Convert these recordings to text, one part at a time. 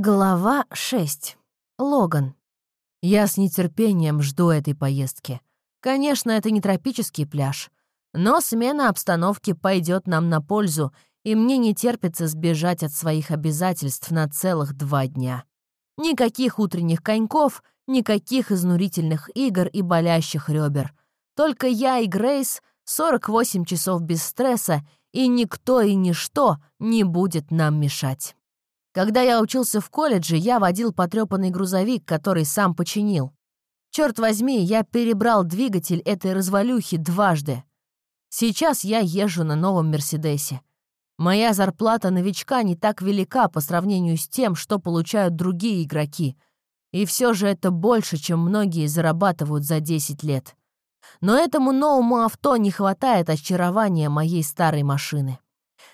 Глава 6. Логан. Я с нетерпением жду этой поездки. Конечно, это не тропический пляж, но смена обстановки пойдет нам на пользу, и мне не терпится сбежать от своих обязательств на целых два дня. Никаких утренних коньков, никаких изнурительных игр и болящих ребер. Только я и Грейс, 48 часов без стресса, и никто и ничто не будет нам мешать. Когда я учился в колледже, я водил потрепанный грузовик, который сам починил. Черт возьми, я перебрал двигатель этой развалюхи дважды. Сейчас я езжу на новом «Мерседесе». Моя зарплата новичка не так велика по сравнению с тем, что получают другие игроки. И все же это больше, чем многие зарабатывают за 10 лет. Но этому новому авто не хватает очарования моей старой машины.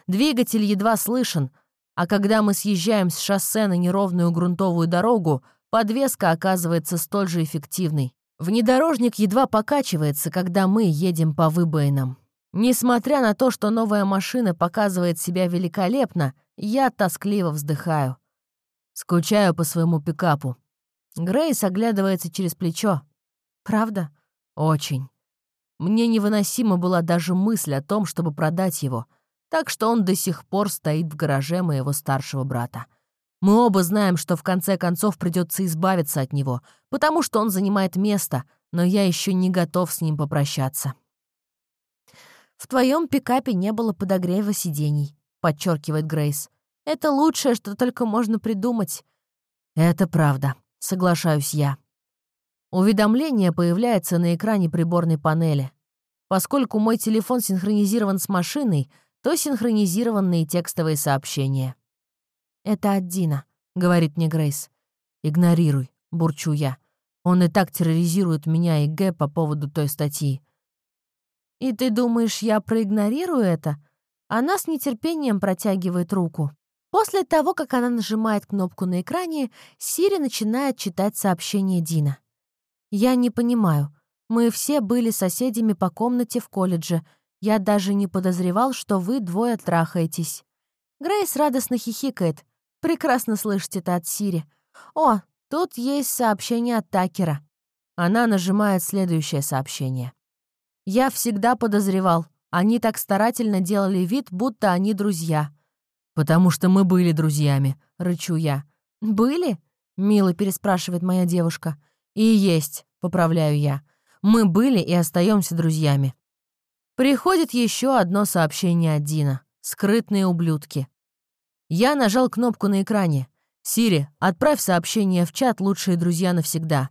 Двигатель едва слышен — а когда мы съезжаем с шоссе на неровную грунтовую дорогу, подвеска оказывается столь же эффективной. Внедорожник едва покачивается, когда мы едем по выбоинам. Несмотря на то, что новая машина показывает себя великолепно, я тоскливо вздыхаю. Скучаю по своему пикапу. Грейс оглядывается через плечо. «Правда?» «Очень. Мне невыносима была даже мысль о том, чтобы продать его — так что он до сих пор стоит в гараже моего старшего брата. Мы оба знаем, что в конце концов придется избавиться от него, потому что он занимает место, но я еще не готов с ним попрощаться. «В твоем пикапе не было подогрева сидений», — подчеркивает Грейс. «Это лучшее, что только можно придумать». «Это правда», — соглашаюсь я. Уведомление появляется на экране приборной панели. Поскольку мой телефон синхронизирован с машиной, то синхронизированные текстовые сообщения. «Это от Дина», — говорит мне Грейс. «Игнорируй», — бурчу я. Он и так терроризирует меня и Г по поводу той статьи. «И ты думаешь, я проигнорирую это?» Она с нетерпением протягивает руку. После того, как она нажимает кнопку на экране, Сири начинает читать сообщение Дина. «Я не понимаю. Мы все были соседями по комнате в колледже. Я даже не подозревал, что вы двое трахаетесь». Грейс радостно хихикает. «Прекрасно слышите это от Сири. О, тут есть сообщение от Такера». Она нажимает следующее сообщение. «Я всегда подозревал. Они так старательно делали вид, будто они друзья». «Потому что мы были друзьями», — рычу я. «Были?» — мило переспрашивает моя девушка. «И есть», — поправляю я. «Мы были и остаемся друзьями. Приходит еще одно сообщение от Дина. Скрытные ублюдки. Я нажал кнопку на экране. «Сири, отправь сообщение в чат «Лучшие друзья навсегда».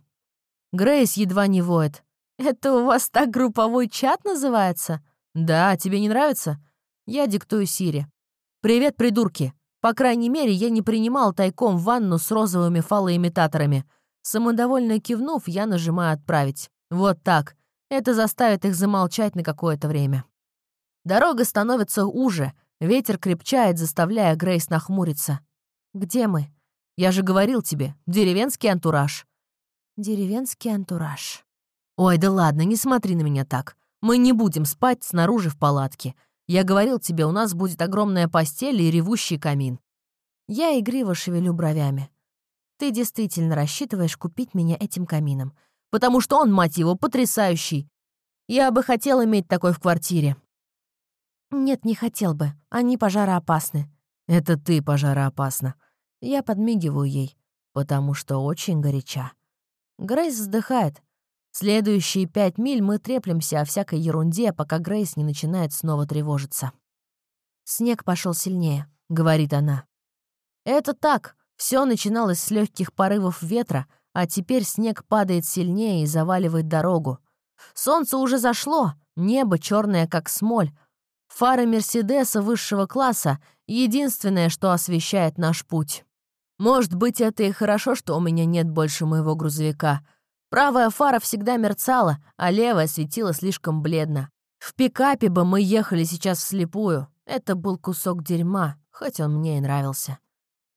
Грейс едва не воет. «Это у вас так групповой чат называется?» «Да, тебе не нравится?» Я диктую Сири. «Привет, придурки. По крайней мере, я не принимал тайком ванну с розовыми фалоимитаторами». Самодовольно кивнув, я нажимаю «Отправить». Вот так. Это заставит их замолчать на какое-то время. Дорога становится уже, ветер крепчает, заставляя Грейс нахмуриться. «Где мы?» «Я же говорил тебе, деревенский антураж». «Деревенский антураж». «Ой, да ладно, не смотри на меня так. Мы не будем спать снаружи в палатке. Я говорил тебе, у нас будет огромная постель и ревущий камин». Я игриво шевелю бровями. «Ты действительно рассчитываешь купить меня этим камином?» Потому что он, мать его, потрясающий. Я бы хотел иметь такой в квартире». «Нет, не хотел бы. Они пожароопасны». «Это ты пожароопасна». Я подмигиваю ей, потому что очень горяча. Грейс вздыхает. Следующие пять миль мы треплемся о всякой ерунде, пока Грейс не начинает снова тревожиться. «Снег пошел сильнее», — говорит она. «Это так. Все начиналось с легких порывов ветра, а теперь снег падает сильнее и заваливает дорогу. Солнце уже зашло, небо черное, как смоль. Фары Мерседеса высшего класса — единственное, что освещает наш путь. Может быть, это и хорошо, что у меня нет больше моего грузовика. Правая фара всегда мерцала, а левая светила слишком бледно. В пикапе бы мы ехали сейчас вслепую. Это был кусок дерьма, хоть он мне и нравился.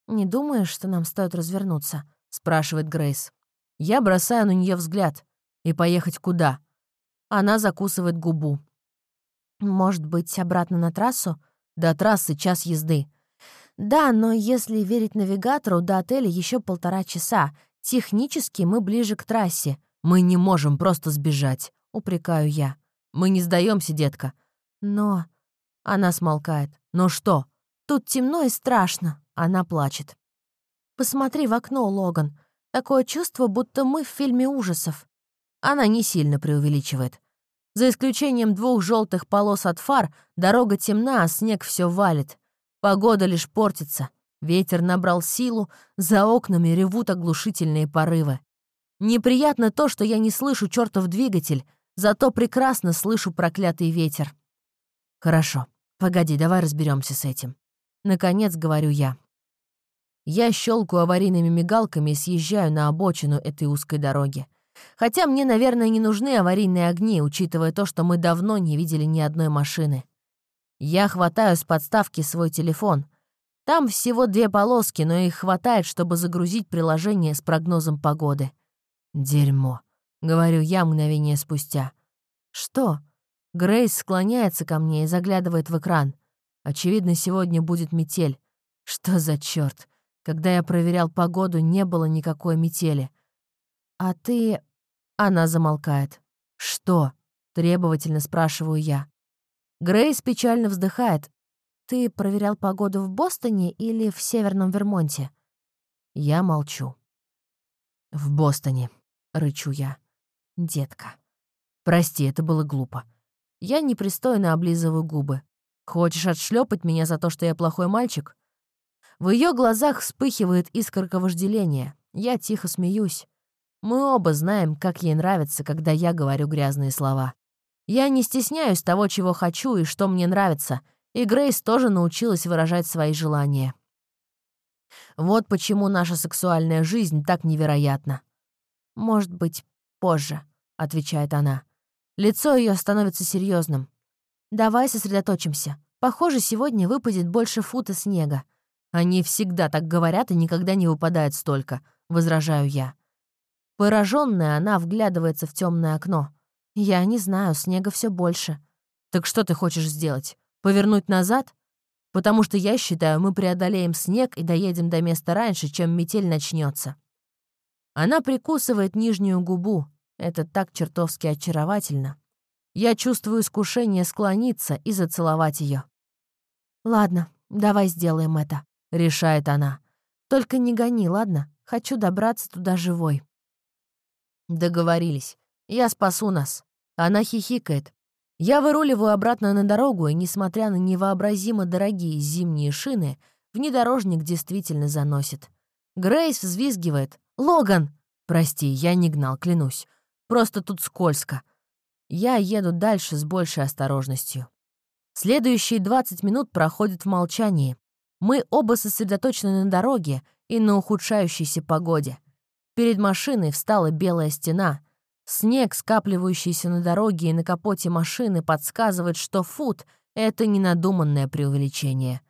«Не думаешь, что нам стоит развернуться?» — спрашивает Грейс. Я бросаю на нее взгляд. И поехать куда? Она закусывает губу. Может быть, обратно на трассу? До трассы час езды. Да, но если верить навигатору, до отеля еще полтора часа. Технически мы ближе к трассе. Мы не можем просто сбежать, упрекаю я. Мы не сдаемся, детка. Но... Она смолкает. Но что? Тут темно и страшно. Она плачет. Посмотри в окно, Логан. Такое чувство, будто мы в фильме ужасов. Она не сильно преувеличивает. За исключением двух желтых полос от фар, дорога темна, а снег все валит. Погода лишь портится. Ветер набрал силу, за окнами ревут оглушительные порывы. Неприятно то, что я не слышу чертов двигатель, зато прекрасно слышу проклятый ветер. Хорошо, погоди, давай разберемся с этим. Наконец, говорю я. Я щелкаю аварийными мигалками и съезжаю на обочину этой узкой дороги. Хотя мне, наверное, не нужны аварийные огни, учитывая то, что мы давно не видели ни одной машины. Я хватаю с подставки свой телефон. Там всего две полоски, но их хватает, чтобы загрузить приложение с прогнозом погоды. «Дерьмо», — говорю я мгновение спустя. «Что?» Грейс склоняется ко мне и заглядывает в экран. Очевидно, сегодня будет метель. Что за черт? Когда я проверял погоду, не было никакой метели. «А ты...» Она замолкает. «Что?» — требовательно спрашиваю я. Грейс печально вздыхает. «Ты проверял погоду в Бостоне или в Северном Вермонте?» Я молчу. «В Бостоне», — рычу я. «Детка». «Прости, это было глупо. Я непристойно облизываю губы. Хочешь отшлепать меня за то, что я плохой мальчик?» В ее глазах вспыхивает искорка вожделения. Я тихо смеюсь. Мы оба знаем, как ей нравится, когда я говорю грязные слова. Я не стесняюсь того, чего хочу и что мне нравится, и Грейс тоже научилась выражать свои желания. Вот почему наша сексуальная жизнь так невероятна. «Может быть, позже», — отвечает она. Лицо ее становится серьезным. «Давай сосредоточимся. Похоже, сегодня выпадет больше фута снега». «Они всегда так говорят и никогда не выпадает столько», — возражаю я. Пораженная, она вглядывается в темное окно. «Я не знаю, снега все больше». «Так что ты хочешь сделать? Повернуть назад? Потому что я считаю, мы преодолеем снег и доедем до места раньше, чем метель начнется. Она прикусывает нижнюю губу. Это так чертовски очаровательно. Я чувствую искушение склониться и зацеловать ее. «Ладно, давай сделаем это», — решает она. «Только не гони, ладно? Хочу добраться туда живой». Договорились. Я спасу нас. Она хихикает. Я выруливаю обратно на дорогу, и, несмотря на невообразимо дорогие зимние шины, внедорожник действительно заносит. Грейс взвизгивает. «Логан!» «Прости, я не гнал, клянусь. Просто тут скользко». Я еду дальше с большей осторожностью. Следующие 20 минут проходят в молчании. Мы оба сосредоточены на дороге и на ухудшающейся погоде. Перед машиной встала белая стена. Снег, скапливающийся на дороге и на капоте машины, подсказывает, что фут — это ненадуманное преувеличение.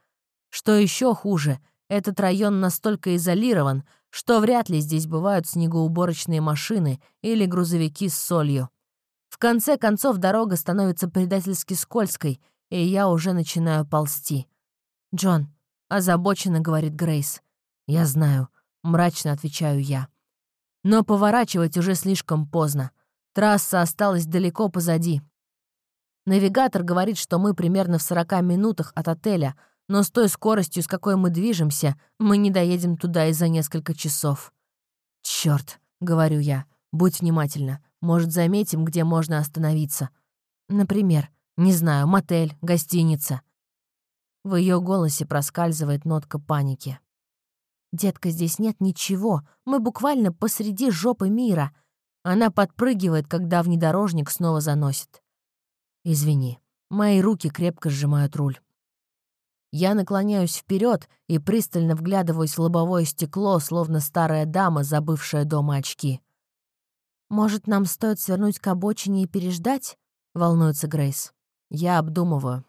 Что еще хуже, этот район настолько изолирован, что вряд ли здесь бывают снегоуборочные машины или грузовики с солью. В конце концов дорога становится предательски скользкой, и я уже начинаю ползти. «Джон», — озабоченно говорит Грейс. «Я знаю», — мрачно отвечаю я. Но поворачивать уже слишком поздно. Трасса осталась далеко позади. Навигатор говорит, что мы примерно в 40 минутах от отеля, но с той скоростью, с какой мы движемся, мы не доедем туда и за несколько часов. «Чёрт», — говорю я, — «будь внимательна. Может, заметим, где можно остановиться. Например, не знаю, мотель, гостиница». В ее голосе проскальзывает нотка паники. «Детка, здесь нет ничего. Мы буквально посреди жопы мира. Она подпрыгивает, когда внедорожник снова заносит. Извини, мои руки крепко сжимают руль. Я наклоняюсь вперед и пристально вглядываюсь в лобовое стекло, словно старая дама, забывшая дома очки. «Может, нам стоит свернуть к обочине и переждать?» — волнуется Грейс. Я обдумываю.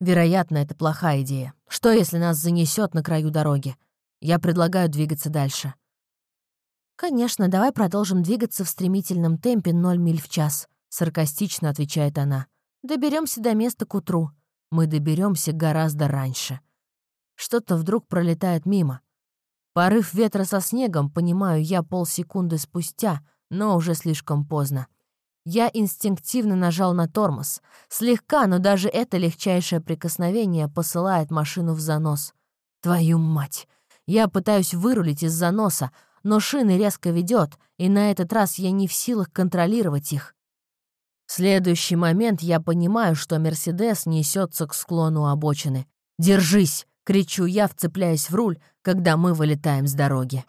Вероятно, это плохая идея. Что, если нас занесет на краю дороги? Я предлагаю двигаться дальше. «Конечно, давай продолжим двигаться в стремительном темпе 0 миль в час», — саркастично отвечает она. Доберемся до места к утру. Мы доберемся гораздо раньше. что-то вдруг пролетает мимо. Порыв ветра со снегом, понимаю я полсекунды спустя, но уже слишком поздно. Я инстинктивно нажал на тормоз. Слегка, но даже это легчайшее прикосновение посылает машину в занос. Твою мать! Я пытаюсь вырулить из заноса, но шины резко ведет, и на этот раз я не в силах контролировать их. В следующий момент я понимаю, что «Мерседес» несется к склону обочины. «Держись!» — кричу я, вцепляясь в руль, когда мы вылетаем с дороги.